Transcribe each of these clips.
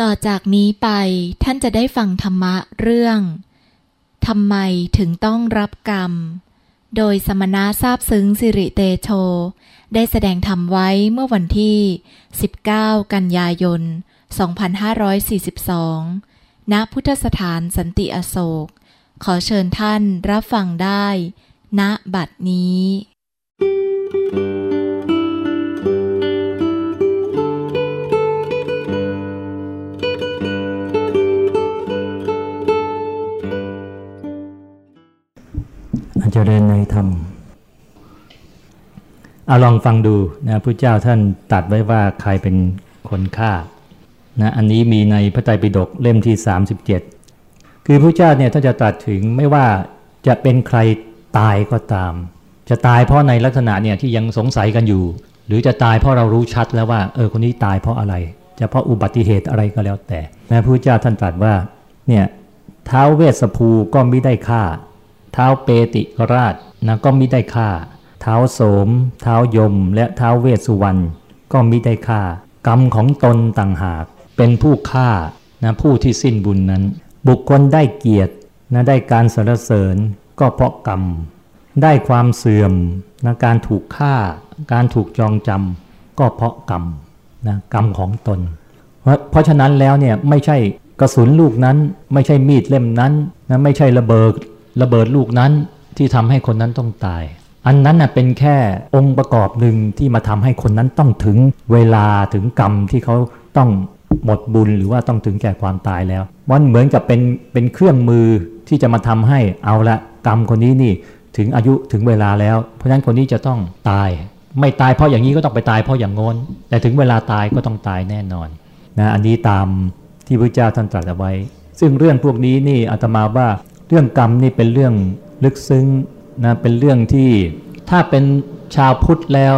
ต่อจากนี้ไปท่านจะได้ฟังธรรมะเรื่องทำไมถึงต้องรับกรรม โดยสมณะทราบซึ้งสิริเตโช ได้แสดงธรรมไว้เมื่อวันที่ 19 กันยายน 2542 ณ พุทธสถานสันติอโศก ขอเชิญท่านรับฟังได้ ณ บัดนี้ จจะเรียนในธรรมเอาลองฟังดูนะพระเจ้าท่านตัดไว้ว่าใครเป็นคนฆ่านะอันนี้มีในพระไตรปิฎกเล่มที่ 37 คือพระเจ้าเนี่ยถ้าจะตรัสถึงไม่ว่าจะเป็นใครตายก็ตาม จะตายเพราะในลักษณะเนี่ยที่ยังสงสัยกันอยู่ หรือจะตายเพราะเรารู้ชัดแล้วว่าเออคนนี้ตายเพราะอะไร จะเพราะอุบัติเหตุอะไรก็แล้วแต่นะพระเจ้าท่านตรัสว่าเนี่ยท้าวเวสสภูก็ไม่ได้ฆ่า เท้าเปติราชนะก็มิได้ฆ่า เท้าโสม เท้ายม และเท้าเวสสุวรรณก็มิได้ฆ่า กรรมของตนต่างหาก เป็นผู้ฆ่านะผู้ที่สิ้นบุญนั้น บุคคลได้เกียรตินะได้การสรรเสริญก็เพราะกรรม ได้ความเสื่อมนะการถูกฆ่า การถูกจองจำก็เพราะกรรมนะกรรมของตน เพราะเพราะฉะนั้นแล้วเนี่ยไม่ใช่กระสุนลูกนั้น ไม่ใช่มีดเล่มนั้นนะไม่ใช่ระเบิด ระเบิดลูกนั้นที่ทำให้คนนั้นต้องตาย อันนั้นน่ะเป็นแค่องค์ประกอบหนึ่งที่มาทำให้คนนั้นต้องถึงเวลาถึงกรรมที่เขาต้องหมดบุญหรือว่าต้องถึงแก่ความตายแล้ว มันเหมือนกับเป็นเป็นเครื่องมือที่จะมาทำให้เอาละกรรมคนนี้นี่ถึงอายุถึงเวลาแล้ว เพราะฉะนั้นคนนี้จะต้องตาย ไม่ตายเพราะอย่างนี้ก็ต้องไปตายเพราะอย่างงน้น แต่ถึงเวลาตายก็ต้องตายแน่นอนนะอันนี้ตามที่พระเจ้าท่านตรัสเอาไว้ ซึ่งเรื่องพวกนี้นี่อาตมาว่า เรื่องกรรมนี่เป็นเรื่องลึกซึ้งนะเป็นเรื่องที่ถ้าเป็นชาวพุทธแล้ว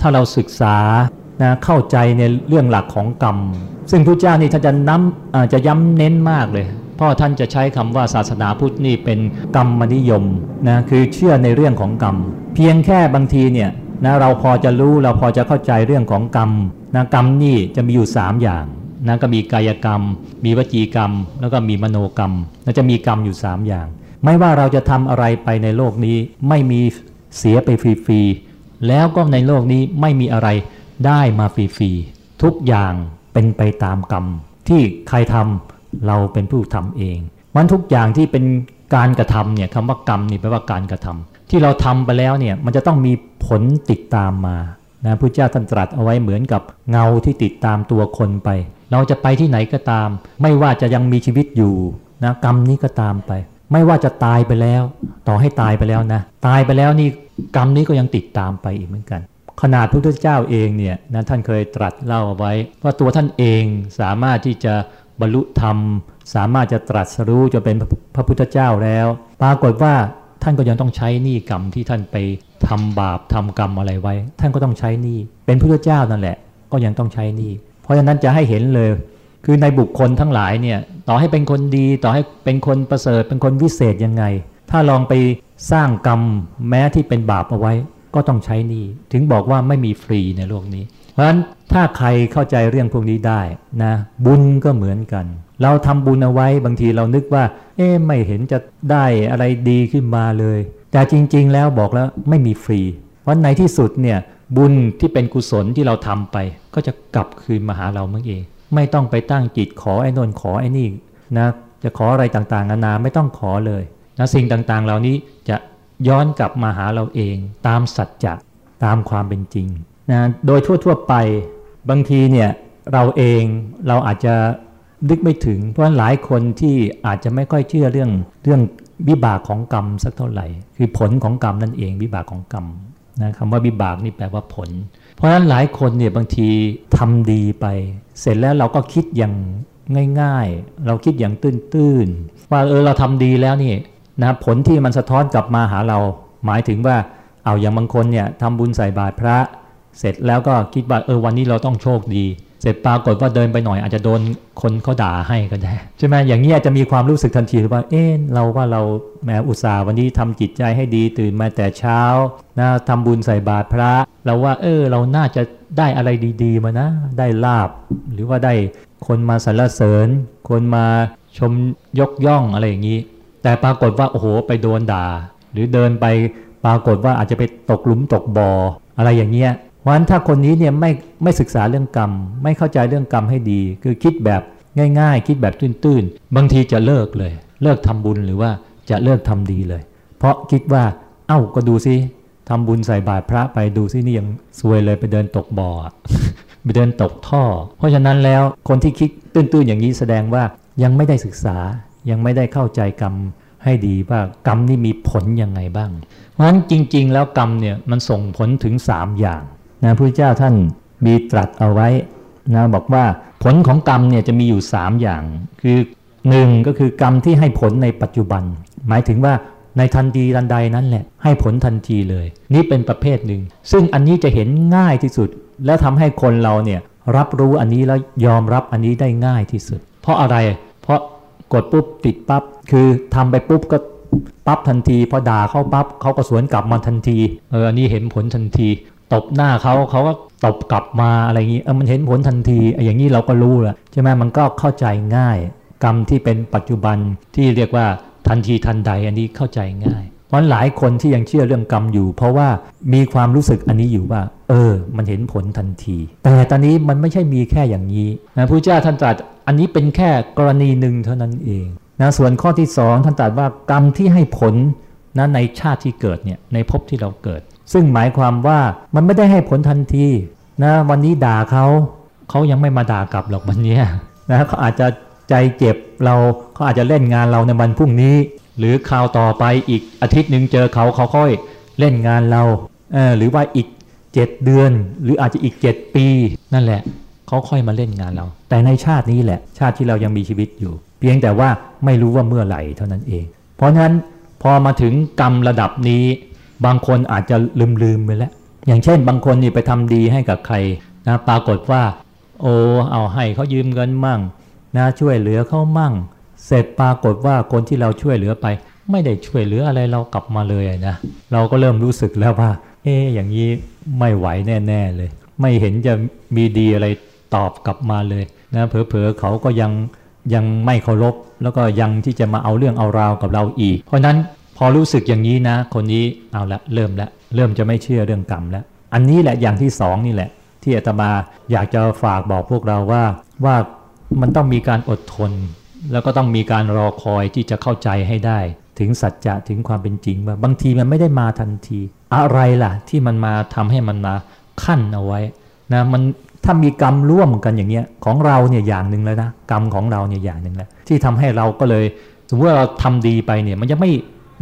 ถ้าเราศึกษานะเข้าใจในเรื่องหลักของกรรม ซึ่งพระเจ้านี่ท่านจะน้ำจจะย้ำเน้นมากเลยเพราะท่านจะใช้คำว่าศาสนาพุทธนี่เป็นกรรมนิยมนะคือเชื่อในเรื่องของกรรม เพียงแค่บางทีเนี่ยนะเราพอจะรู้เราพอจะเข้าใจเรื่องของกรรมนะกรรมนี่จะมีอยู่ 3 อย่าง นะก็มีกายกรรม มีวจีกรรม แล้วก็มีมโนกรรมนะจะมีกรรมอยู่ 3 อย่าง ไม่ว่าเราจะทำอะไรไปในโลกนี้ ไม่มีเสียไปฟรีๆแล้วก็ในโลกนี้ไม่มีอะไรได้มาฟรีๆทุกอย่างเป็นไปตามกรรม ที่ใครทำเราเป็นผู้ทำเองมันทุกอย่างที่เป็นการกระทำเนี่ยคำว่ากรรมนี่แปลว่าการกระทำที่เราทำไปแล้วเนี่ยมันจะต้องมีผลติดตามมา นะพระเจ้าท่านตรัสเอาไว้เหมือนกับเงาที่ติดตามตัวคนไป เราจะไปที่ไหนก็ตาม ไม่ว่าจะยังมีชีวิตอยู่นะกรรมนี้ก็ตามไป ไม่ว่าจะตายไปแล้ว ต่อให้ตายไปแล้วนะ ตายไปแล้วนี่กรรมนี้ก็ยังติดตามไปอีกเหมือนกัน ขนาดพระพุทธเจ้าเองเนี่ยนะท่านเคยตรัสเล่าเอาไว้ ว่าตัวท่านเองสามารถที่จะบรรลุธรรม สามารถจะตรัสรู้จะเป็นพระพุทธเจ้าแล้ว ปรากฏว่า ท่านก็ยังต้องใช้หนี้กรรมที่ท่านไปทำบาปทำกรรมอะไรไว้ ท่านก็ต้องใช้หนี้เป็นพระเจ้านั่นแหละ ก็ยังต้องใช้หนี้เพราะฉะนั้นจะให้เห็นเลย คือในบุคคลทั้งหลายเนี่ยต่อให้เป็นคนดีต่อให้เป็นคนประเสริฐเป็นคนวิเศษยังไง ถ้าลองไปสร้างกรรมแม้ที่เป็นบาปเอาไว้ ก็ต้องใช้หนี้ถึงบอกว่าไม่มีฟรีในโลกนี้ เพราะฉะนั้นถ้าใครเข้าใจเรื่องพวกนี้ได้นะบุญก็เหมือนกัน เราทำบุญเอาไว้บางทีเรานึกว่า เอ๊ะไม่เห็นจะได้อะไรดีขึ้นมาเลย แต่จริง ๆ แล้วบอกแล้วไม่มีฟรี เพราะในที่สุดเนี่ยบุญที่เป็นกุศลที่เราทำไป ก็จะกลับคืนมาหาเราเมื่อเอง ไม่ต้องไปตั้งจิตขอไอ้นนขอไอ้นี่นะจะขออะไรต่างๆนานาไม่ต้องขอเลยนะสิ่งต่างๆ เหล่านี้จะย้อนกลับมาหาเราเอง ตามสัจจะตามความเป็นจริง นะโดยทั่วๆไปบางทีเนี่ยเราเองเราอาจจะนึกไม่ถึง เพราะหลายคนที่อาจจะไม่ค่อยเชื่อเรื่องเรื่องวิบากของกรรมสักเท่าไหร่ คือผลของกรรมนั่นเองวิบากของกรรมนะคำว่าวิบากนี่แปลว่าผล เพราะฉะนั้นหลายคนเนี่ยบางทีทำดีไป เสร็จแล้วเราก็คิดอย่างง่าย ๆ เราคิดอย่างตื้นๆว่าเออเราทำดีแล้วนี่นะผลที่มันสะท้อนกลับมาหาเรา หมายถึงว่าเอาอย่างบางคนเนี่ยทำบุญใส่บาตรพระ เสร็จแล้วก็คิดว่าเออวันนี้เราต้องโชคดี เสร็จปรากฏว่าเดินไปหน่อยอาจจะโดนคนเขาด่าให้ก็ได้ใช่ไหมอย่างนี้อาจจะมีความรู้สึกทันทีว่าเออเราว่าเราแหมอุตส่าห์วันนี้ทำจิตใจให้ดีตื่นมาแต่เช้านะทำบุญใส่บาตรพระ เราว่าเออเราน่าจะได้อะไรดีๆมานะ ได้ลาบ หรือว่าได้คนมาสรรเสริญ คนมาชมยกย่องอะไรอย่างนี้ แต่ปรากฏว่าโอ้โหไปโดนด่า หรือเดินไปปรากฏว่าอาจจะไปตกหลุมตกบ่ออะไรอย่างเงี้ย เพราะฉะนั้นถ้าคนนี้เนี่ยไม่ไม่ศึกษาเรื่องกรรม ไม่เข้าใจเรื่องกรรมให้ดี คือคิดแบบง่าย ๆ คิดแบบตื้นๆ บางทีจะเลิกเลย เลิกทำบุญหรือว่าจะเลิกทำดีเลย เพราะคิดว่า เอ้าก็ดูซิทำบุญใส่บาตรพระไปดูซินี่ยังซวยเลยไปเดินตกบ่อไปเดินตกท่อ เพราะฉะนั้นแล้วคนที่คิดตื้นๆอย่างนี้แสดงว่ายังไม่ได้ศึกษายังไม่ได้เข้าใจกรรมให้ดีว่ากรรมนี่มีผลยังไงบ้าง เพราะฉะนั้นจริง ๆ แล้วกรรมเนี่ยมันส่งผลถึง 3 อย่าง นะพระเจ้าท่านมีตรัสเอาไว้นะบอกว่าผลของกรรมเนี่ยจะมีอยู่ 3 อย่าง คือหนึ่งก็คือกรรมที่ให้ผลในปัจจุบัน หมายถึงว่าในทันทีทันใดนั้นแหละ ให้ผลทันทีเลย นี่เป็นประเภทหนึ่ง ซึ่งอันนี้จะเห็นง่ายที่สุด แล้วทำให้คนเราเนี่ยรับรู้อันนี้แล้วยอมรับอันนี้ได้ง่ายที่สุด เพราะอะไร เพราะกดปุ๊บติดปับ๊บคือทำไปปุ๊บก็ปั๊บทันทีพอด่าเขาปั๊บเขาก็สวนกลับมาทันทีเอออันนี้เห็นผลทันที ตบหน้าเขาเขาก็ตบกลับมาอะไรอย่างนี้เออมันเห็นผลทันทีอย่างนี้เราก็รู้แล้วใช่ไหมมันก็เข้าใจง่าย กรรมที่เป็นปัจจุบันที่เรียกว่าทันทีทันใดอันนี้เข้าใจง่ายเพราะหลายคนที่ยังเชื่อเรื่องกรรมอยู่ เพราะว่ามีความรู้สึกอันนี้อยู่ว่า เออ มันเห็นผลทันที แต่ตอนนี้มันไม่ใช่มีแค่อย่างนี้นะพระเจ้าท่านตรัสอันนี้เป็นแค่กรณีหนึ่งเท่านั้นเองนะส่วนข้อที่สองท่านตรัสว่ากรรมที่ให้ผลนะในชาติที่เกิดเนี่ยในภพที่เราเกิด ซึ่งหมายความว่ามันไม่ได้ให้ผลทันทีนะวันนี้ด่าเขาเขายังไม่มาด่ากลับหรอกวันนี้นะเขาอาจจะใจเจ็บเราเขาอาจจะเล่นงานเราในวันพรุ่งนี้ หรือคราวต่อไปอีกอาทิตย์หนึ่งเจอเขาเขาค่อยเล่นงานเราเออหรือว่าอีกเจ็ดเดือน หรืออาจจะอีกเจ็ดปี นั่นแหละเขาค่อยมาเล่นงานเรา แต่ในชาตินี้แหละ ชาติที่เรายังมีชีวิตอยู่ เพียงแต่ว่าไม่รู้ว่าเมื่อไหร่เท่านั้นเอง เพราะฉะนั้นพอมาถึงกรรมระดับนี้ บางคนอาจจะลืมลืมไปแล้ว อย่างเช่น บางคนนี่ไปทำดีให้กับใครนะปรากฏว่า โอ้เอาให้เขายืมเงินมั่งนะช่วยเหลือเขามั่ง เสร็จปรากฏว่าคนที่เราช่วยเหลือไป ไม่ได้ช่วยเหลืออะไรเรากลับมาเลยนะเราก็เริ่มรู้สึกแล้วว่า เอ๊อย่างนี้ไม่ไหวแน่ ๆเลย ไม่เห็นจะมีดีอะไรตอบกลับมาเลยนะเผลอๆเขาก็ยังยังไม่เคารพแล้วก็ยังที่จะมาเอาเรื่องเอาราวกับเราอีก เพราะนั้น อรู้สึกอย่างนี้นะ คนนี้เอาละเริ่มละเริ่มจะไม่เชื่อเรื่องกรรมแล้วอันนี้แหละอย่างที่สองนี่แหละ ที่อาตมาอยากจะฝากบอกพวกเราว่าว่ามันต้องมีการอดทน แล้วก็ต้องมีการรอคอยที่จะเข้าใจให้ได้ ถึงสัจจะถึงความเป็นจริงว่าบางทีมันไม่ได้มาทันที อะไรล่ะ ที่มันมาทำให้มันมาขั้นเอาไว้นะมันถ้ามีกรรมร่วมกันอย่างเงี้ยของเราเนี่ยอย่างหนึ่งแล้วนะกรรมของเราเนี่ยอย่างหนึ่งแล้วที่ทำให้เราก็เลยสมมติว่าเราทำดีไปเนี่ยมันจะไม่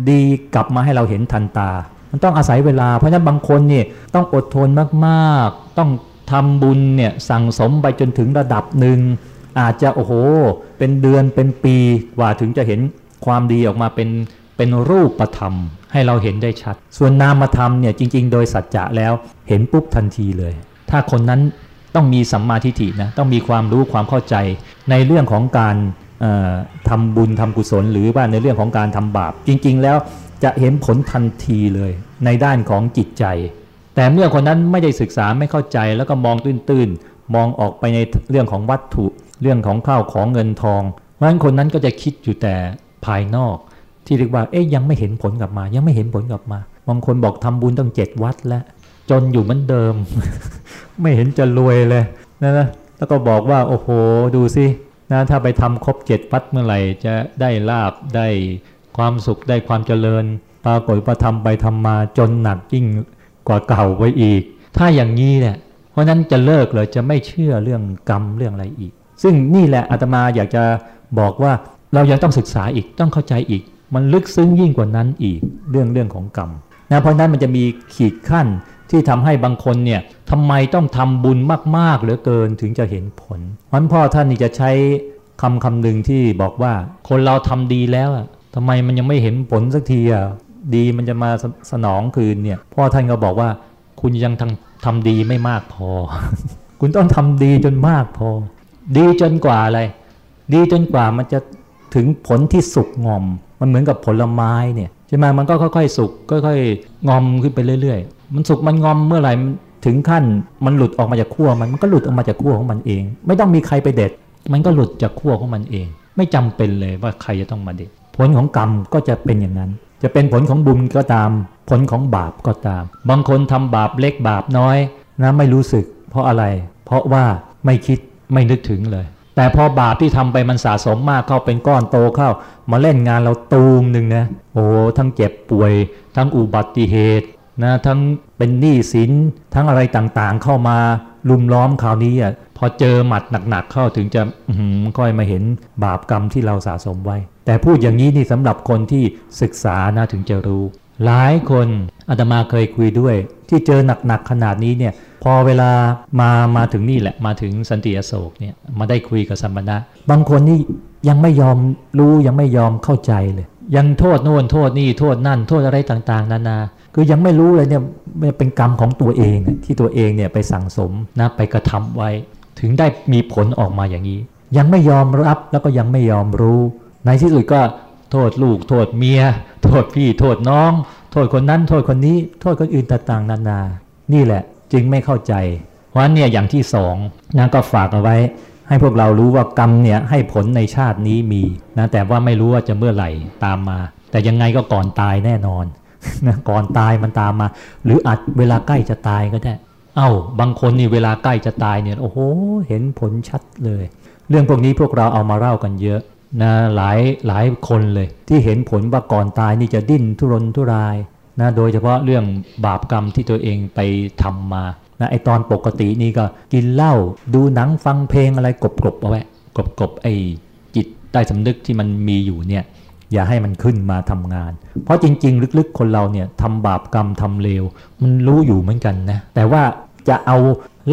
ดีกลับมาให้เราเห็นทันตา มันต้องอาศัยเวลา เพราะฉะนั้นบางคนเนี่ยต้องอดทนมากๆ ต้องทำบุญเนี่ยสั่งสมไปจนถึงระดับหนึ่ง อาจจะโอ้โห เป็นเดือนเป็นปีกว่าถึงจะเห็นความดีออกมาเป็นเป็นรูปธรรม ให้เราเห็นได้ชัด ส่วนนามธรรมเนี่ยจริง ๆ โดยสัจจะแล้วเห็นปุ๊บทันทีเลย ถ้าคนนั้นต้องมีสัมมาทิฏฐินะต้องมีความรู้ความเข้าใจในเรื่องของการ ทำบุญทำกุศล หรือว่าในเรื่องของการทำบาป จริง ๆ แล้วจะเห็นผลทันทีเลยในด้านของจิตใจ แต่เมื่อคนนั้นไม่ได้ศึกษาไม่เข้าใจแล้วก็มองตื้นๆมองออกไปในเรื่องของวัตถุเรื่องของข้าวของเงินทองเพราะฉะนั้นคนนั้นก็จะคิดอยู่แต่ภายนอก ที่เรียกว่าเอ๊ยยังไม่เห็นผลกลับมา ยังไม่เห็นผลกลับมาบางคนบอกทำบุญต้องเจ็ดวัดแล้วจนอยู่เหมือนเดิม ไม่เห็นจะรวยเลยนะนะแล้วก็บอกว่าโอ้โหดูสิ นะถ้าไปทำครบเจ็ดวัดเมื่อไหร่จะได้ลาบได้ความสุขได้ความเจริญ ปรากฏว่าทำไปทำมาจนหนักยิ่งกว่าเก่าไว้อีก ถ้าอย่างนี้เนี่ยเพราะนั้นจะเลิกเลยจะไม่เชื่อเรื่องกรรมเรื่องอะไรอีก ซึ่งนี่แหละอาตมาอยากจะบอกว่าเรายังต้องศึกษาอีกต้องเข้าใจอีก มันลึกซึ้งยิ่งกว่านั้นอีกเรื่องเรื่องของกรรมนะเพราะนั้นมันจะมีขีดขั้น ที่ทำให้บางคนเนี่ยทำไมต้องทำบุญมากๆเหลือเกินถึงจะเห็นผลวันพ่อท่านนี่จะใช้คำคำหนึ่งที่บอกว่าคนเราทำดีแล้วทำไมมันยังไม่เห็นผลสักทีอะดีมันจะมาสนองคืนเนี่ยพ่อท่านก็บอกว่าคุณยังทำทำดีไม่มากพอ คุณต้องทำดีจนมากพอ ดีจนกว่าอะไร ดีจนกว่ามันจะถึงผลที่สุกงอม มันเหมือนกับผลไม้เนี่ยใช่ไหมมันก็ค่อยๆ สุกค่อยๆ งอมขึ้นไปเรื่อยๆ มันสุกมันงอมเมื่อไหร่ถึงขั้นมันหลุดออกมาจากขั้วมันมันก็หลุดออกมาจากขั้วของมันเอง ไม่ต้องมีใครไปเด็ด มันก็หลุดจากขั้วของมันเอง ไม่จำเป็นเลยว่าใครจะต้องมาเด็ด ผลของกรรมก็จะเป็นอย่างนั้น จะเป็นผลของบุญก็ตาม ผลของบาปก็ตาม บางคนทำบาปเล็กบาปน้อยนะไม่รู้สึก เพราะอะไร เพราะว่าไม่คิดไม่นึกถึงเลย แต่พอบาปที่ทำไปมันสะสมมากเข้าเป็นก้อนโตเข้า มาเล่นงานเราตูมหนึ่งนะโอ้ทั้งเจ็บป่วย ทั้งอุบัติเหตุ นะทั้งเป็นหนี้สินทั้งอะไรต่างๆ เข้ามาลุมล้อมคราวนี้อะพอเจอหมัดหนักๆเข้าถึงจะค่อยมาเห็นบาปกรรมที่เราสะสมไว้ แต่พูดอย่างนี้นี่สำหรับคนที่ศึกษานะถึงจะรู้ หลายคนอาตมาเคยคุยด้วย ที่เจอหนักๆขนาดนี้เนี่ยพอเวลามามาถึงนี่แหละมาถึงสันติอโศกเนี่ยมาได้คุยกับสัมมณะบางคนนี่ยังไม่ยอมรู้ยังไม่ยอมเข้าใจเลย ยังโทษโน่นโทษนี่โทษนั่น โทษอะไรต่างๆ นานา คือยังไม่รู้เลยเนี่ยเป็นกรรมของตัวเองที่ตัวเองเนี่ยไปสั่งสมนะไปกระทำไว้ ถึงได้มีผลออกมาอย่างนี้ ยังไม่ยอมรับแล้วก็ยังไม่ยอมรู้ ในที่สุดก็โทษลูก โทษเมีย โทษพี่ โทษน้อง โทษคนนั้นโทษคนนี้ โทษคนอื่นต่างๆนานา นี่แหละจึงไม่เข้าใจ เพราะเนี่ยอย่างที่สองนะก็ฝากเอาไว้ ให้พวกเรารู้ว่ากรรมเนี่ยให้ผลในชาตินี้มีนะแต่ว่าไม่รู้ว่าจะเมื่อไหร่ตามมา แต่ยังไงก็ก่อนตายแน่นอน นะก่อนตายมันตามมา หรืออาจเวลาใกล้จะตายก็ได้ เอา้าบางคนนี่เวลาใกล้จะตายเนี่ยโอ้โหเห็นผลชัดเลย เรื่องพวกนี้พวกเราเอามาเล่ากันเยอะนะหลายหลายคนเลย ที่เห็นผลว่าก่อนตายนี่จะดิ้นทุรนทุรายนะโดยเฉพาะเรื่องบาปกรรมที่ตัวเองไปทำมานะไอตอนปกตินี่ก็กินเหล้าดูหนังฟังเพลงอะไรกบกบเอาไว้กบกบไอจิตใต้สำนึกที่มันมีอยู่เนี่ย อย่าให้มันขึ้นมาทำงาน เพราะจริง ๆ ลึกๆ คนเราเนี่ยทำบาปกรรมทำเลว มันรู้อยู่เหมือนกันนะ แต่ว่าจะเอา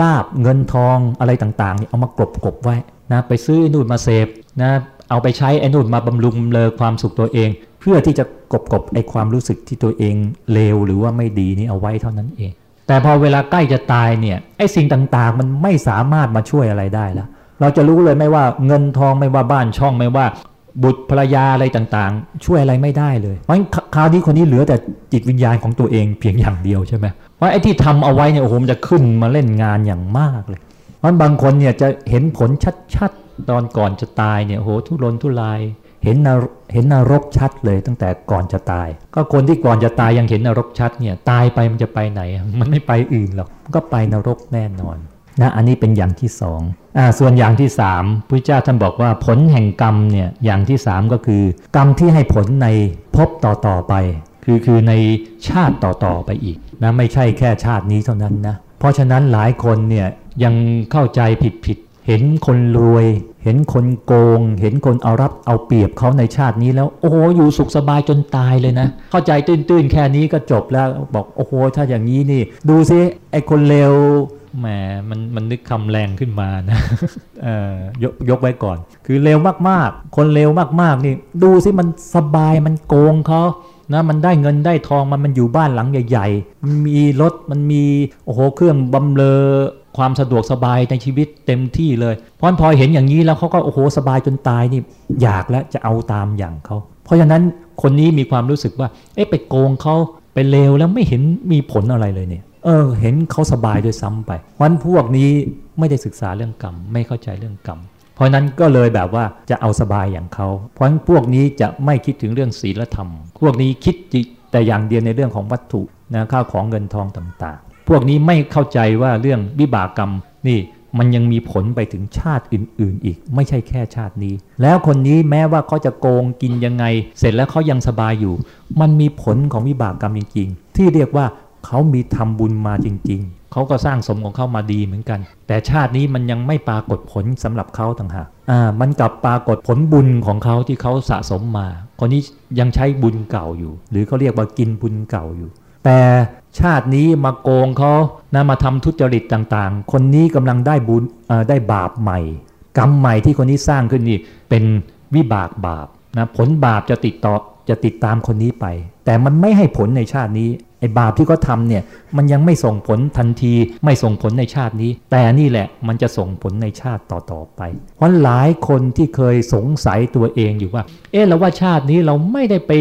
ลาบเงินทองอะไรต่างๆเนี่ยเอามากรบกบไว้นะไปซื้อนู่นมาเสพนะเอาไปใช้ไอ้นู่นมาบำรุงเลอความสุขตัวเอง เพื่อที่จะกบกบไอ้ความรู้สึกที่ตัวเองเลวหรือว่าไม่ดีนี่เอาไว้เท่านั้นเอง แต่พอเวลาใกล้จะตายเนี่ยไอ้สิ่งต่างๆ มันไม่สามารถมาช่วยอะไรได้แล้วเราจะรู้เลยไม่ว่าเงินทองไม่ว่าบ้านช่องไม่ว่า บุตรภรรยาอะไรต่างๆ ช่วยอะไรไม่ได้เลย เพราะคราวนี้คนนี้เหลือแต่จิตวิญญาณของตัวเองเพียงอย่างเดียวใช่ไหมว่าไอ้ที่ทำเอาไว้เนี่ยโอ้โหมันจะขึ้นมาเล่นงานอย่างมากเลยเพราะบางคนเนี่ยจะเห็นผลชัดๆตอนก่อนจะตายเนี่ยโอ้โหทุรนทุรายเห็นนเห็นนรกชัดเลยตั้งแต่ก่อนจะตาย ก็คนที่ก่อนจะตายยังเห็นนรกชัดเนี่ยตายไปมันจะไปไหน มันไม่ไปอื่นหรอกก็ไปนรกแน่นอน นะอันนี้เป็นอย่างที่สองอ่าส่วนอย่างที่สามพระเจ้าท่านบอกว่าผลแห่งกรรมเนี่ยอย่างที่สามก็คือ กรรมที่ให้ผลในภพต่อต่อไป คือคือในชาติต่อต่อไปอีกนะไม่ใช่แค่ชาตินี้เท่านั้นนะเพราะฉะนั้นหลายคนเนี่ยยังเข้าใจผิดผิดเห็นคนรวย เห็นคนโกง เห็นคนเอารับเอาเปรียบเขาในชาตินี้แล้ว โอ้โหอยู่สุขสบายจนตายเลยนะ เข้าใจตื้นๆ แค่นี้ก็จบแล้วบอกโอ้โหถ้าอย่างนี้นี่ ดูซิไอคนเลว แหมมันมันนึกคำแรงขึ้นมานะเออยกยกไว้ก่อน คือเร็วมากๆ คนเร็วมากๆนี่ ดูสิมันสบายมันโกงเขานะมันได้เงินได้ทองมันมันอยู่บ้านหลังใหญ่ๆมันมีรถมันมีโอ้โหเครื่องบำเรอความสะดวกสบายในชีวิตเต็มที่เลยพอพอเห็นอย่างนี้แล้วเขาก็โอ้โหสบายจนตายนี่อยากแล้วจะเอาตามอย่างเขาเพราะฉะนั้นคนนี้มีความรู้สึกว่า เอ๊ะไปโกงเขาไปเลวแล้วไม่เห็นมีผลอะไรเลยเนี่ย เออ เห็นเขาสบายด้วยซ้ำไปวันพวกนี้ไม่ได้ศึกษาเรื่องกรรม ไม่เข้าใจเรื่องกรรม เพราะนั้นก็เลยแบบว่าจะเอาสบายอย่างเขา เพราะฉะนั้นพวกนี้จะไม่คิดถึงเรื่องศีลธรรม พวกนี้คิดแต่อย่างเดียวในเรื่องของวัตถุนะข้าวของเงินทองต่างๆ พวกนี้ไม่เข้าใจว่าเรื่องวิบากกรรมนี่มันยังมีผลไปถึงชาติอื่น ๆ อีก ไม่ใช่แค่ชาตินี้ แล้วคนนี้แม้ว่าเขาจะโกงกินยังไง เสร็จแล้วเขายังสบายอยู่ มันมีผลของวิบากกรรมจริง ๆ ที่เรียกว่า เขามีทำบุญมาจริง ๆ เขาก็สร้างสมของเขามาดีเหมือนกัน แต่ชาตินี้มันยังไม่ปรากฏผลสำหรับเขาต่างหากอ่ามันกลับปรากฏผลบุญของเขาที่เขาสะสมมา คนนี้ยังใช้บุญเก่าอยู่ หรือเขาเรียกว่ากินบุญเก่าอยู่ แต่ชาตินี้มาโกงเขานะมาทำทุจริตต่างๆ คนนี้กำลังได้บุญได้บาปใหม่ กรรมใหม่ที่คนนี้สร้างขึ้นนี่เป็นวิบากบาปนะผลบาปจะติดต่อจะติดตามคนนี้ไป แต่มันไม่ให้ผลในชาตินี้ ไอ้บาปที่เขาทำเนี่ยมันยังไม่ส่งผลทันทีไม่ส่งผลในชาตินี้ แต่นี่แหละมันจะส่งผลในชาติต่อๆไป เพราะหลายคนที่เคยสงสัยตัวเองอยู่ว่า เอ๊ะแล้วว่าชาตินี้เราไม่ได้ไป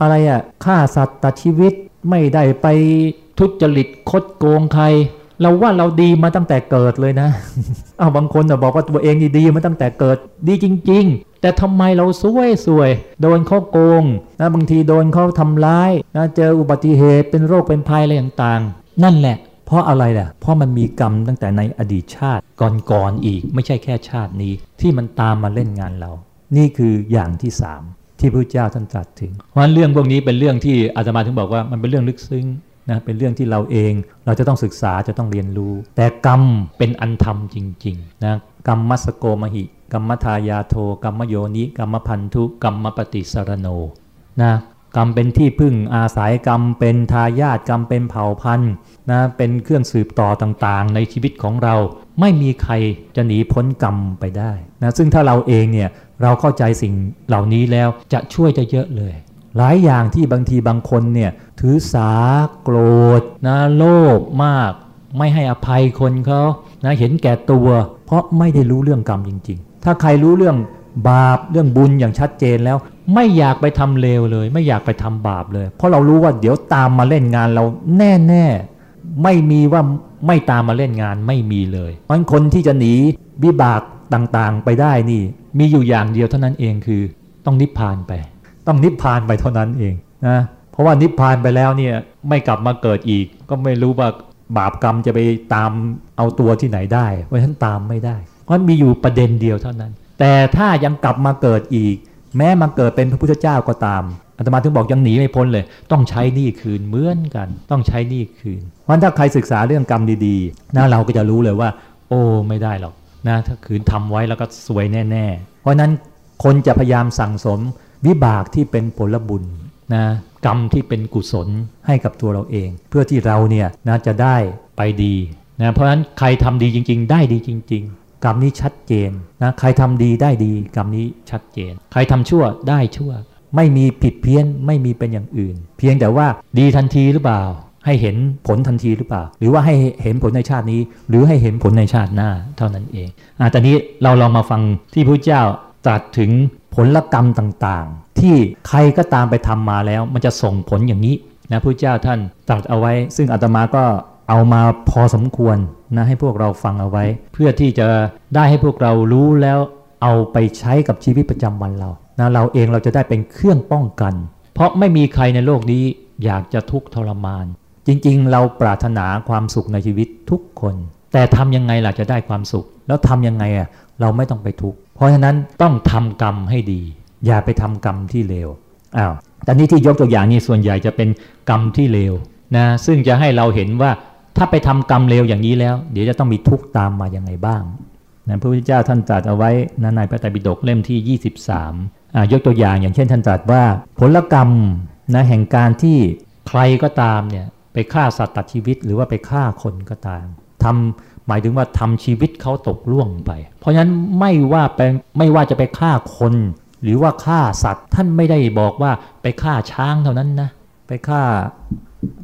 อะไรอะฆ่าสัตว์ตัดชีวิตไม่ได้ไปทุจริตคดโกงใคร เราว่าเราดีมาตั้งแต่เกิดเลยนะ เอาบางคนบอกว่าตัวเองดีมาตั้งแต่เกิดดีจริง ๆ แต่ทำไมเราซวยซวย โดนเขาโกงนะบางทีโดนเขาทำร้ายนะเจออุบัติเหตุเป็นโรคเป็นภัยอะไรต่างๆ นั่นแหละ เพราะอะไรล่ะ เพราะมันมีกรรมตั้งแต่ในอดีตชาติก่อนๆอีก ไม่ใช่แค่ชาตินี้ ที่มันตามมาเล่นงานเรา นี่คืออย่างที่สามที่พระเจ้าท่านตรัสถึง เพราะฉะนั้นเรื่องพวกนี้เป็นเรื่องที่อาตมาถึงบอกว่ามันเป็นเรื่องลึกซึ้งนะเป็นเรื่องที่เราเองเราจะต้องศึกษาจะต้องเรียนรู้ แต่กรรมเป็นอันธรรมจริงๆนะกรรมมัสโกมหิ กรรมทายาโทกรรมโยนิกรรมพันธุกรรมปฏิสารโนนะกรรมเป็นที่พึ่งอาศัยกรรมเป็นทายาทกรรมเป็นเผ่าพันธุ์นะเป็นเครื่องสืบต่อต่างๆ ในชีวิตของเรา ไม่มีใครจะหนีพ้นกรรมไปได้นะซึ่งถ้าเราเองเนี่ยเราเข้าใจสิ่งเหล่านี้แล้วจะช่วยจะเยอะเลย หลายอย่างที่บางทีบางคนเนี่ยถือสาโกรธนะโลภมาก ไม่ให้อภัยคนเขานะเห็นแก่ตัว เพราะไม่ได้รู้เรื่องกรรมจริง ๆ ถ้าใครรู้เรื่องบาปเรื่องบุญอย่างชัดเจนแล้ว ไม่อยากไปทำเลวเลย ไม่อยากไปทำบาปเลย เพราะเรารู้ว่าเดี๋ยวตามมาเล่นงานเราแน่ๆไม่มีว่าไม่ตามมาเล่นงานไม่มีเลยเพราะคนที่จะหนีวิบากต่างๆไปได้นี่ มีอยู่อย่างเดียวเท่านั้นเองคือ ต้องนิพพานไป ต้องนิพพานไปเท่านั้นเองนะเพราะว่านิพพานไปแล้วเนี่ยไม่กลับมาเกิดอีก ก็ไม่รู้ว่า บาปกรรมจะไปตามเอาตัวที่ไหนได้ เพราะฉะนั้นตามไม่ได้ เพราะมีอยู่ประเด็นเดียวเท่านั้น แต่ถ้ายังกลับมาเกิดอีก แม้มาเกิดเป็นพระพุทธเจ้าก็ตามอาตมาถึงบอกยังหนีไม่พ้นเลย ต้องใช้หนี้คืนเหมือนกัน ต้องใช้หนี้คืน เพราะถ้าใครศึกษาเรื่องกรรมดีๆนะเราก็จะรู้เลยว่า โอ้ไม่ได้หรอกนะถ้าคืนทำไว้แล้วก็สวยแน่ ๆ เพราะนั้นคนจะพยายามสั่งสมวิบากที่เป็นผลบุญ นะกรรมที่เป็นกุศลให้กับตัวเราเอง เพื่อที่เราเนี่ยนะจะได้ไปดีนะเพราะฉะนั้นใครทำดีจริง ๆ ได้ดีจริง ๆ กรรมนี้ชัดเจนนะใครทำดีได้ดี กรรมนี้ชัดเจน ใครทำชั่วได้ชั่ว ไม่มีผิดเพี้ยนไม่มีเป็นอย่างอื่น เพียงแต่ว่าดีทันทีหรือเปล่า ให้เห็นผลทันทีหรือเปล่า หรือว่าให้เห็นผลในชาตินี้ หรือให้เห็นผลในชาติหน้าเท่านั้นเองอ่าตอนนี้เราลองมาฟังที่พระเจ้าตรัสถึงผลกรรมต่างๆ ที่ใครก็ตามไปทำมาแล้ว มันจะส่งผลอย่างนี้นะพระเจ้าท่านตรัสเอาไว้ ซึ่งอาตมาก็เอามาพอสมควรนะให้พวกเราฟังเอาไว้ เพื่อที่จะได้ให้พวกเรารู้แล้วเอาไปใช้กับชีวิตประจำวันเรานะเราเองเราจะได้เป็นเครื่องป้องกัน เพราะไม่มีใครในโลกนี้อยากจะทุกข์ทรมาน จริงๆ เราปรารถนาความสุขในชีวิตทุกคน แต่ทำยังไงล่ะจะได้ความสุข แล้วทำยังไงอะเราไม่ต้องไปทุกข์เพราะฉะนั้นต้องทำกรรมให้ดี อย่าไปทำกรรมที่เลวอ้าวต่นี้ที่ยกตัวอย่างนี้ส่วนใหญ่จะเป็นกรรมที่เลวนะซึ่งจะให้เราเห็นว่าถ้าไปทำกรรมเลวอย่างนี้แล้ว เดี๋ยวจะต้องมีทุกข์ตามมาอย่างไงบ้างนะพระพุทธเจ้าท่านตรัสเอาไว้นะในพระไตรปิฎกเล่มที่ 23อ่ายกตัวอย่างอย่างเช่นท่านตรัสว่า ผลกรรมนะแห่งการที่ใครก็ตามเนี่ยไปฆ่าสัตว์ตัดชีวิต หรือว่าไปฆ่าคนก็ตามทำหมายถึงว่าทำชีวิตเขาตกล่วงไป เพราะฉะนั้นไม่ว่าไปไม่ว่าจะไปฆ่าคน หรือว่าฆ่าสัตว์ท่านไม่ได้บอกว่าไปฆ่าช้างเท่านั้นนะ ไปฆ่า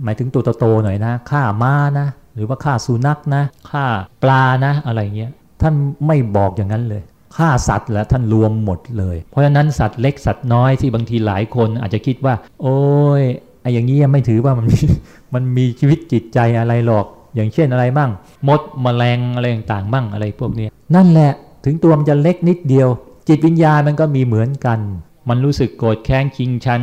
หมายถึงตัวโตๆหน่อยนะฆ่าม้านะ หรือว่าฆ่าสุนัขนะฆ่าปลานะอะไรเงี้ยท่านไม่บอกอย่างนั้นเลยฆ่าสัตว์แล้วท่านรวมหมดเลย เพราะฉะนั้นสัตว์เล็กสัตว์น้อยที่บางทีหลายคนอาจจะคิดว่า โอ้ยไอ้อย่างนี้ไม่ถือว่ามันมีมันมีชีวิตจิตใจอะไรหรอก อย่างเช่นอะไรบ้างมดมแมลงอะไรต่างๆบ้างอะไรพวกนี้นั่นแหละถึงตัวมันจะเล็กนิดเดียว จิตวิญญาณมันก็มีเหมือนกัน มันรู้สึกโกรธแค้นชิงชัน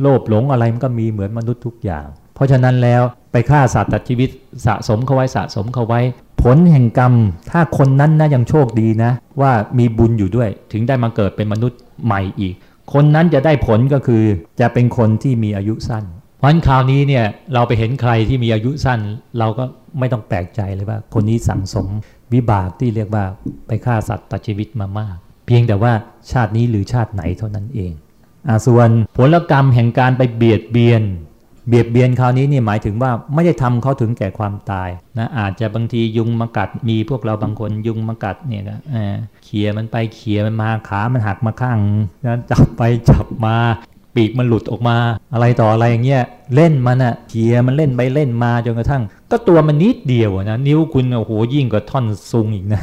โลภหลงอะไรมันก็มีเหมือนมนุษย์ทุกอย่าง เพราะฉะนั้นแล้วไปฆ่าสัตว์ตัดชีวิตสะสมเขาไว้สะสมเขาไว้ ผลแห่งกรรม ถ้าคนนั้นนะยังโชคดีนะ ว่ามีบุญอยู่ด้วย ถึงได้มาเกิดเป็นมนุษย์ใหม่อีก คนนั้นจะได้ผลก็คือจะเป็นคนที่มีอายุสั้นเพราะฉะนั้นคราวนี้เนี่ยเราไปเห็นใครที่มีอายุสั้น เราก็ไม่ต้องแปลกใจเลยว่า คนนี้สั่งสมวิบากที่เรียกว่าไปฆ่าสัตว์ตัดชีวิตมามาก เพียงแต่ว่าชาตินี้หรือชาติไหนเท่านั้นเองอส่วนผลกรรมแห่งการไปเบียดเบียน เบียดเบียนคราวนี้นี่หมายถึงว่าไม่ได้ทำเขาถึงแก่ความตายนะอาจจะบางทียุงมากัดมีพวกเราบางคนยุงมากัดเนี่ยนะเขี่ยมันไปเขี่ยมันมาขามันหักมาข้างนะจับไปจับมาปีกมันหลุดออกมา อะไรต่ออะไรอย่างเงี้ยเล่นมันอะเขี่ยมันเล่นไปเล่นมาจนกระทั่ง ก็ตัวมันนิดเดียวนะนิ้วคุณโอ้โหยิ่งกว่าท่อนซุงอีกนะ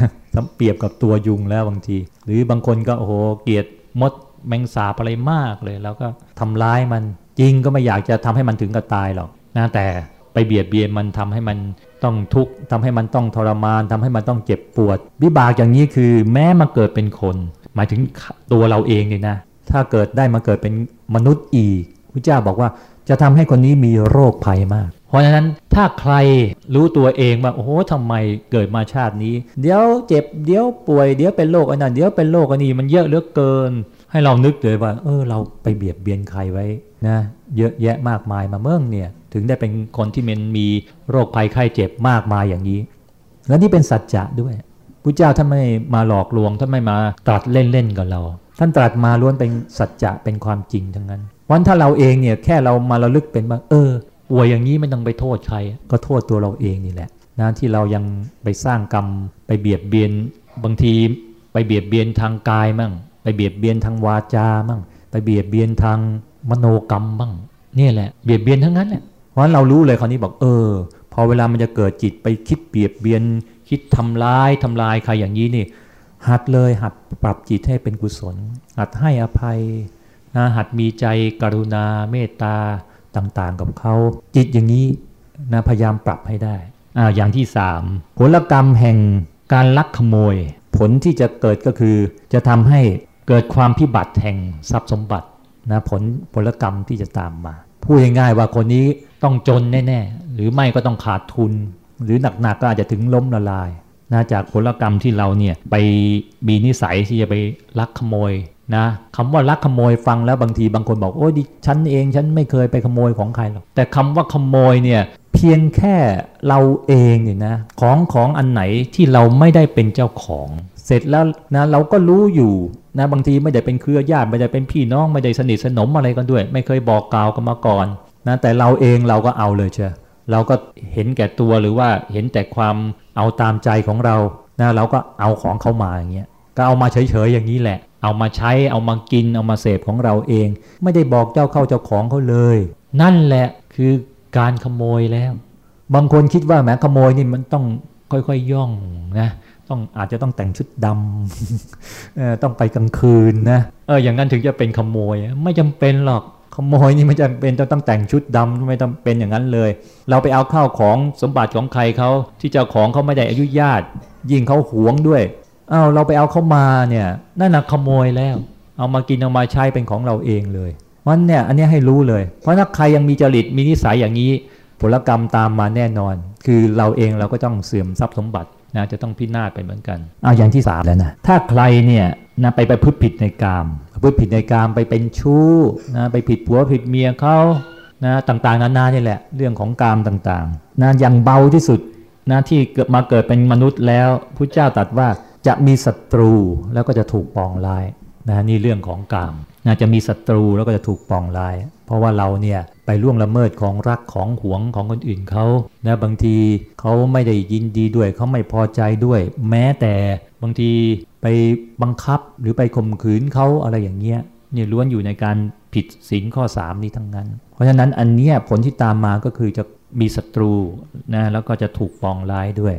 เปรียบกับตัวยุงแล้วบางที หรือบางคนก็โอ้โหเกลียดมดแมงสาบอะไรมากเลย แล้วก็ทำร้ายมันจริงก็ไม่อยากจะทำให้มันถึงกับตายหรอกนะแต่ไปเบียดเบียนมันทำให้มันต้องทุกข์ทำให้มันต้องทรมานทำให้มันต้องเจ็บปวด วิบากอย่างนี้คือแม้มาเกิดเป็นคน หมายถึงตัวเราเองเลยนะ ถ้าเกิดได้มาเกิดเป็นมนุษย์อีกพระเจ้าบอกว่าจะทำให้คนนี้มีโรคภัยมาก เพราะฉะนั้นถ้าใครรู้ตัวเองว่าโอ้โหทำไมเกิดมาชาตินี้ เดี๋ยวเจ็บเดี๋ยวป่วยเดี๋ยวเป็นโรคอันนั้นเดี๋ยวเป็นโรคอันนี้มันเยอะเหลือเกิน ให้เรานึกเลยว่า เออ เราไปเบียดเบียนใครไว้นะเยอะแยะมากมายมาเมื่องเนี่ยถึงได้เป็นคนที่มันมีโรคภัยไข้เจ็บมากมายอย่างนี้ และนี่เป็นสัจจะด้วยพระเจ้าท่านไม่มาหลอกลวงท่านไม่มาตรัสเล่นๆกับเรา ท่านตรัสมาล้วนเป็นสัจจะเป็นความจริงทั้งนั้นวันถ้าเราเองเนี่ยแค่เรามาระลึกเป็นว่าเออ ป่วยอย่างนี้ไม่ต้องไปโทษใคร ก็โทษตัวเราเองนี่แหละนะที่เรายังไปสร้างกรรมไปเบียดเบียนบางทีไปเบียดเบียนทางกายมั่ง ไปเบียดเบียนทางวาจามั่ง ไปเบียดเบียนทางมโนกรรมบ้างนี่แหละเบียดเบียนทั้งนั้นแหละเพราะเรารู้เลยคราวนี้บอกเออ พอเวลามันจะเกิดจิตไปคิดเบียดเบียน คิดทำร้ายทำลายใครอย่างนี้นี่ หัดเลยหัดปรับจิตให้เป็นกุศล หัดให้อภัยนะหัดมีใจกรุณาเมตตา ต่างๆ กับเขาจิตอย่างนี้นะพยายามปรับให้ได้อ่าอย่างที่สามผลกรรมแห่งการลักขโมย ผลที่จะเกิดก็คือ จะทำให้เกิดความพิบัติแห่งทรัพย์สมบัตินะผลผลกรรมที่จะตามมาพูดง่ายๆว่าคนนี้ต้องจนแน่ๆ หรือไม่ก็ต้องขาดทุน หรือหนักๆก็อาจจะถึงล้มละลายนะจากผลกรรมที่เราเนี่ยไปมีนิสัยที่จะไปลักขโมย นะคำว่าลักขโมยฟังแล้วบางทีบางคนบอกโอ้ดิฉันเองฉันไม่เคยไปขโมยของใครหรอกแต่คำว่าขโมยเนี่ยเพียงแค่เราเองเนี่ยนะของของอันไหนที่เราไม่ได้เป็นเจ้าของ เสร็จแล้วนะเราก็รู้อยู่นะบางทีไม่ได้เป็นเครือญาติไม่ได้เป็นพี่น้องไม่ได้สนิทสนมอะไรกันด้วย ไม่เคยบอกกล่าวกันมาก่อนนะแต่เราเองเราก็เอาเลยเชียเราก็เห็นแก่ตัวหรือว่าเห็นแต่ความเอาตามใจของเรานะเราก็เอาของเข้ามาอย่างเงี้ยก็เอามาเฉยๆอย่างนี้แหละ เอามาใช้เอามากินเอามาเสพของเราเอง ไม่ได้บอกเจ้าเข้าเจ้าของเขาเลย นั่นแหละคือการขโมยแล้ว บางคนคิดว่าแหมขโมยนี่มันต้องค่อยๆยย่องนะต้องอาจจะต้องแต่งชุดดำต้องไปกลางคืนนะเอออย่างนั้นถึงจะเป็นขโมย ไม่จำเป็นหรอกขโมยนี่ไม่จำเป็นต้องต้องแต่งชุดดำไม่ต้องเป็นอย่างนั้นเลย เราไปเอาข้าวของสมบัติของใครเขาที่เจ้าของเขาไม่ได้อายุญาต ยิ่งเขาหวงด้วย อ้าวเราไปเอาเข้ามาเนี่ยนั่นนะขโมยแล้ว เอามากินเอามาใช้เป็นของเราเองเลยวันเนี่ยอันนี้ให้รู้เลย เพราะถ้าใครยังมีจริตมีนิสัยอย่างนี้ ผลกรรมตามมาแน่นอน คือเราเองเราก็ต้องเสื่อมทรัพย์สมบัตินะจะต้องพินาศไปเหมือนกันเอาอย่างที่สามแล้วนะถ้าใครเนี่ยนะไปไปพึ่ผิดในกามพึ่ผิดในกามไปเป็นชู้นะไปผิดผัวผิดเมียเขานะต่างๆนานานี่แหละ เรื่องของกามต่างๆนะอย่างเบาที่สุดนะที่เกิดมาเกิดเป็นมนุษย์แล้วพระเจ้าตรัสว่า จะมีศัตรูแล้วก็จะถูกปองร้ายนะนี่เรื่องของกามนะจะมีศัตรูแล้วก็จะถูกปองร้าย เพราะว่าเราเนี่ยไปล่วงละเมิดของรักของหวงของคนอื่นเขานะบางทีเขาไม่ได้ยินดีด้วยเขาไม่พอใจด้วย แม้แต่บางทีไปบังคับหรือไปข่มขืนเขาอะไรอย่างเงี้ยเนี่ยล้วนอยู่ในการผิดศีลข้อ 3 นี้ทั้งนั้น เพราะฉะนั้นอันนี้ผลที่ตามมาก็คือจะ มีศัตรูนะแล้วก็จะถูกปองร้ายด้วย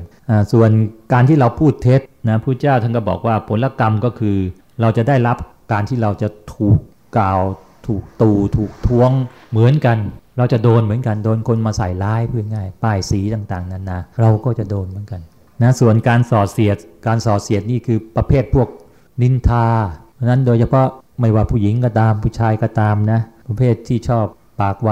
ส่วนการที่เราพูดเท็จนะผู้เจ้าท่านก็บอกว่าผลกรรมก็คือ เราจะได้รับการที่เราจะถูกกล่าว ถูกตูถูกท้วงเหมือนกัน เราจะโดนเหมือนกันโดนคนมาใส่ร้ายเพื่อง่าย ป้ายสีต่างๆนานาเราก็จะโดนเหมือนกันนะส่วนการส่อเสียดการส่อเสียดนี่คือประเภทพวกนินทาเพราะนั้นโดยเฉพาะไม่ว่าผู้หญิงก็ตามผู้ชายก็ตามนะประเภทที่ชอบปากไว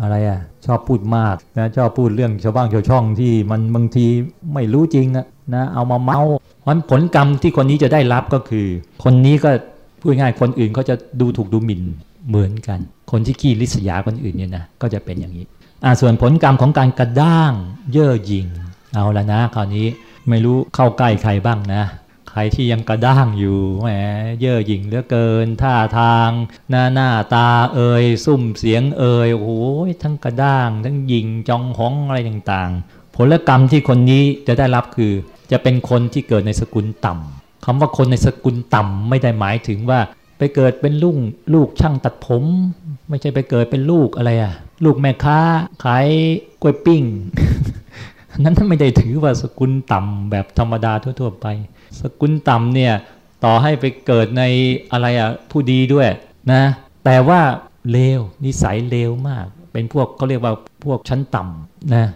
อะไรอะชอบพูดมากนะชอบพูดเรื่องชาวบ้านชาวช่องที่มันบางทีไม่รู้จริงอะนะเอามาเมาเพราะผลกรรมที่คนนี้จะได้รับก็คือ คนนี้ก็พูดง่ายคนอื่นเขาจะดูถูกดูหมิ่นเหมือนกัน คนที่ขี้ลิษยาคนอื่นเนี่ยนะก็จะเป็นอย่างนี้อ่าส่วนผลกรรมของการกระด้างเย่อหยิ่งเอาละนะ คราวนี้ไม่รู้เข้าใกล้ใครบ้างนะ รที่ยังกระด้างอยู่แหมเย่อหยิ่งเหลือเกิน ท่าทาง หน้าหน้าตาเอ่ยซุ่มเสียงเอ่ยโอ้โหทั้งกระด้าง ทั้งหยิงจองห้องอะไรต่างๆ ผลกรรมที่คนนี้จะได้รับคือ จะเป็นคนที่เกิดในสกุลต่ำคำว่าคนในสกุลต่ำไม่ได้หมายถึงว่า ไปเกิดเป็นลูกลูกช่างตัดผม ไม่ใช่ไปเกิดเป็นลูกอะไรอะลูกแม่ค้าขายกล้วยปิ้งนั้นไม่ได้ถือว่าสกุลต่ำแบบธรรมดาทั่ว ๆ ไป สกุลต่ำเนี่ยต่อให้ไปเกิดในอะไรอะผู้ดีด้วยนะแต่ว่าเลวนิสัยเลวมาก เป็นพวกเขาเรียกว่าพวกชั้นต่ำนะ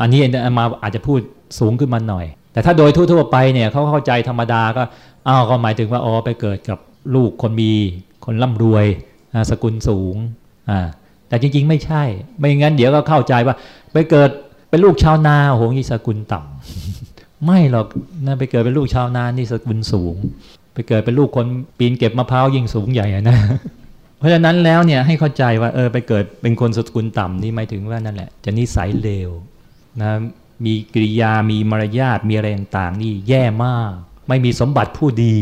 อันนี้มาอาจจะพูดสูงขึ้นมาหน่อย แต่ถ้าโดยทั่วๆไปเนี่ยเขาเข้าใจธรรมดาก็อ้าวก็หมายถึงว่าอ๋อไปเกิดกับลูกคนมีคนร่ำรวยสกุลสูงอ่าแต่จริงๆ ไม่ใช่ ไม่งั้นเดี๋ยวก็เข้าใจว่า ไปเกิดเป็นลูกชาวนาโหนี่สกุลต่ำ ไม่หรอกนะไปเกิดเป็นลูกชาวนานี่สกุลสูง ไปเกิดเป็นลูกคนปีนเก็บมะพร้าวยิ่งสูงใหญ่นะเพราะฉะนั้นแล้วเนี่ยให้เข้าใจว่าเออไปเกิดเป็นคนสกุลต่ำนี่หมายถึงว่านั่นแหละ จะนิสัยเลวนะมีกิริยามีมารยาทมีอะไรต่างๆนี่แย่มาก ไม่มีสมบัติผู้ดี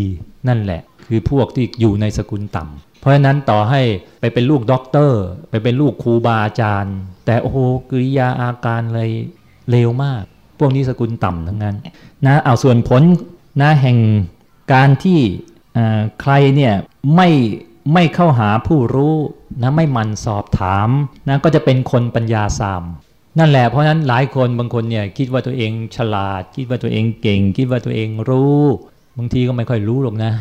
นั่นแหละ คือพวกที่อยู่ในสกุลต่ำเพราะฉะนั้นต่อให้ไปเป็นลูกด็อกเตอร์ ไปเป็นลูกครูบาอาจารย์ แต่โอ้โหกิริยาอาการอะไรเลวมาก พวกนี้สกุลต่ำทั้งนั้นนะเอาส่วนผลนะแห่งการที่ใครเนี่ยไม่ไม่เข้าหาผู้รู้นะไม่มันสอบถามนะก็จะเป็นคนปัญญาสามนั่นแหละเพราะนั้นหลายคนบางคนเนี่ยคิดว่าตัวเองฉลาด คิดว่าตัวเองเก่ง คิดว่าตัวเองรู้บางทีก็ไม่ค่อยรู้หรอกนะ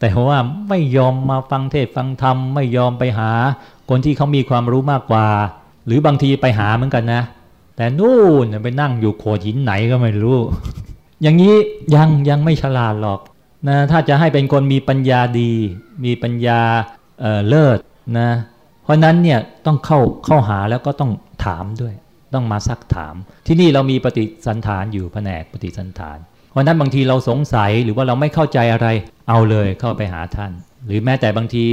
แต่ว่าไม่ยอมมาฟังเทศฟังธรรมไม่ยอมไปหา คนที่เขามีความรู้มากกว่า หรือบางทีไปหาเหมือนกันนะ แต่นู่นไปนั่งอยู่โขดหินไหนก็ไม่รู้ อย่างนี้ยังยังไม่ฉลาดหรอกนะถ้าจะให้เป็นคนมีปัญญาดี มีปัญญาเเลิศนะ เพราะนั้นเนี่ยต้องเข้าเข้าหาแล้วก็ต้องถามด้วย ต้องมาซักถาม ที่นี่เรามีปฏิสันฐานอยู่แผนกปฏิสันฐาน เพราะนั้นบางทีเราสงสัยหรือว่าเราไม่เข้าใจอะไร เอาเลยเข้าไปหาท่าน หรือแม้แต่บางที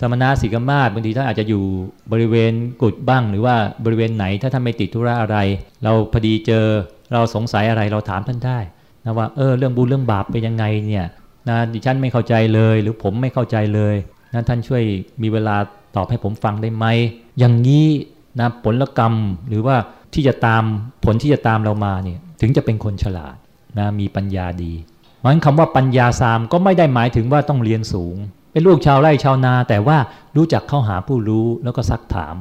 สมณะสิกมาศบางทีท่านอาจจะอยู่บริเวณกุดบ้าง หรือว่าบริเวณไหนถ้าท่านไม่ติดธุระอะไร เราพอดีเจอเราสงสัยอะไรเราถามท่านได้นะว่าเออเรื่องบุญเรื่องบาปเป็นยังไงเนี่ยนะดิฉันไม่เข้าใจเลย หรือผมไม่เข้าใจเลยนะท่านช่วยมีเวลาตอบให้ผมฟังได้ไหมอย่างนี้นะผลกรรมหรือว่าที่จะตามผลที่จะตามเรามาเนี่ยถึงจะเป็นคนฉลาดนะมีปัญญาดีเพราะฉะนั้นคำว่าปัญญาทรามก็ไม่ได้หมายถึงว่าต้องเรียนสูง เป็นลูกชาวไร่ชาวนา แต่ว่ารู้จักเข้าหาผู้รู้แล้วก็ซักถาม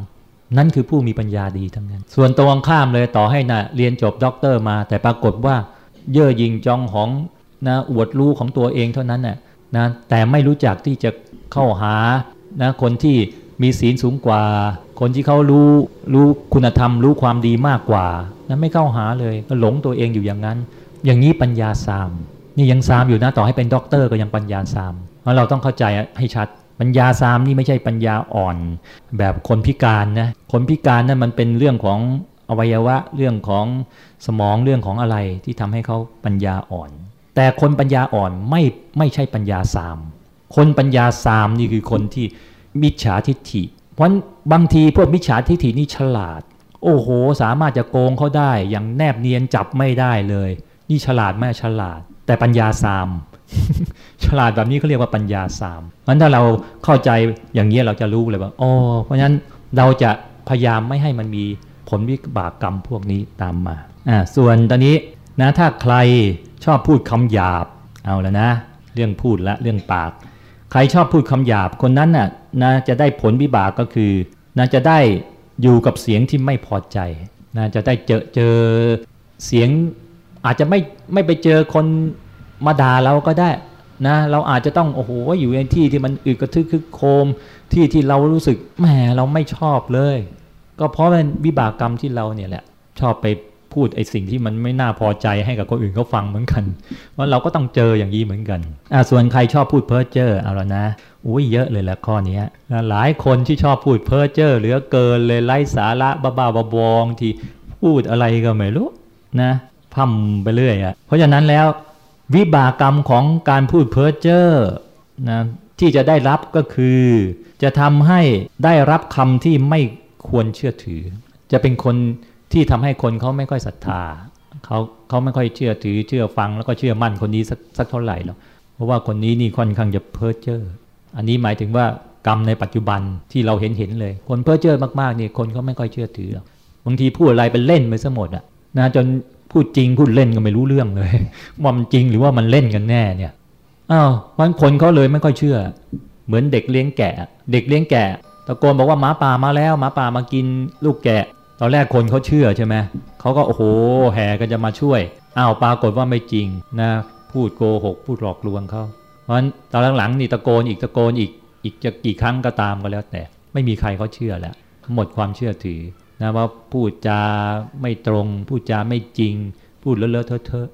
นั่นคือผู้มีปัญญาดีทั้งนั้น ส่วนตรงข้ามเลยต่อให้นะเรียนจบด็อกเตอร์มา แต่ปรากฏว่า เย่อหยิ่งจองหองนะอวดรู้ของตัวเองเท่านั้นนะนะแต่ไม่รู้จักที่จะเข้าหานะคนที่มีศีลสูงกว่า คนที่เขารู้รู้คุณธรรม รู้ความดีมากกว่านั้นไม่เข้าหาเลยก็หลงตัวเองอยู่อย่างนั้น อย่างนี้ปัญญาทราม นี่ยังทรามอยู่นะต่อให้เป็นด็อกเตอร์ก็ยังปัญญาทราม เพราะเราต้องเข้าใจให้ชัด ปัญญาทรามนี่ไม่ใช่ปัญญาอ่อน แบบคนพิการนะ คนพิการนั่นมันเป็นเรื่องของอวัยวะเรื่องของสมองเรื่องของอะไรที่ทำให้เขาปัญญาอ่อน แต่คนปัญญาอ่อนไม่ไม่ใช่ปัญญาสามคนปัญญาสามนี่คือคนที่มิจฉาทิฏฐิ เพราะบางทีพวกมิจฉาทิฏฐินี่ฉลาด โอ้โห สามารถจะโกงเขาได้ อย่างแนบเนียนจับไม่ได้เลย นี่ฉลาดแม่ฉลาด แต่ปัญญาสาม ฉลาดแบบนี้เขาเรียกว่าปัญญาสามเพราะถ้าเราเข้าใจอย่างนี้เราจะรู้เลยว่าโอ้เพราะฉะนั้นเราจะพยายามไม่ให้มันมีผลวิบากกรรมพวกนี้ตามมาอ่าส่วนตอนนี้นะถ้าใครชอบพูดคำหยาบเอาแล้วนะ เรื่องพูดละเรื่องปาก ใครชอบพูดคำหยาบคนนั้นน่ะนะจะได้ผลวิบากก็คือนะจะได้อยู่กับเสียงที่ไม่พอใจนะจะได้เจอเจอเสียงอาจจะไม่ไม่ไปเจอคน มาด่าเราก็ได้นะเราอาจจะต้องโอ้โหอยู่ในที่ที่มันอึกกระทึกคึกโคมที่ที่เรารู้สึกแหมเราไม่ชอบเลย ก็เพราะเป็นวิบากกรรมที่เราเนี่ยแหละชอบไปพูดไอ้สิ่งที่มันไม่น่าพอใจให้กับคนอื่นเขาฟังเหมือนกันว่าเราก็ต้องเจออย่างนี้เหมือนกันอ่าส่วนใครชอบพูดเพ้อเจ้อเอาละนะอุ้ยเยอะเลยแหละข้อนี้หลายคนที่ชอบพูดเพ้อเจ้อเหลือเกินเลยไร้สาระบ้าๆบอๆที่พูดอะไรก็ไม่รู้นะพั่มไปเรื่อยอะเพราะฉะนั้นแล้ว วิบากกรรมของการพูดเพ้อเจ้อนะที่จะได้รับก็คือ จะทำให้ได้รับคำที่ไม่ควรเชื่อถือ จะเป็นคนที่ทำให้คนเขาไม่ค่อยศรัทธาเขาเขาไม่ค่อยเชื่อถือเชื่อฟังแล้วก็เชื่อมั่นคนนี้สักสักเท่าไหร่หรอกเพราะว่าคนนี้นี่ค่อนข้างจะเพ้อเจ้ออันนี้หมายถึงว่ากรรมในปัจจุบันที่เราเห็นเห็นเลย คนเพ้อเจ้อมากๆนี่คนเขาไม่ค่อยเชื่อถือบางทีพูดอะไรเป็นเล่นไปซะหมดอะนะจน พูดจริงพูดเล่นก็ไม่รู้เรื่องเลยว่ามันจริงหรือว่ามันเล่นกันแน่เนี่ยอ้าวบางคนเขาเลยไม่ค่อยเชื่อ เหมือนเด็กเลี้ยงแกะ เด็กเลี้ยงแกะตะโกนบอกว่าหมาป่ามาแล้วหมาป่ามากินลูกแกะ ตอนแรกคนเขาเชื่อใช่ไหมเขาก็โอ้โหแห่กันจะมาช่วยอ้าวปรากฏว่าไม่จริงนะพูดโกหกพูดหลอกลวงเขาเพราะฉะนั้นตอนหลังๆนี่ตะโกนอีกตะโกนอีกอีกจะกี่ครั้งก็ตามก็แล้วแต่ ไม่มีใครเขาเชื่อแล้วหมดความเชื่อถือ นะว่าพูดจาไม่ตรง พูดจาไม่จริง พูดเลอะเลอะเทอะเทอะ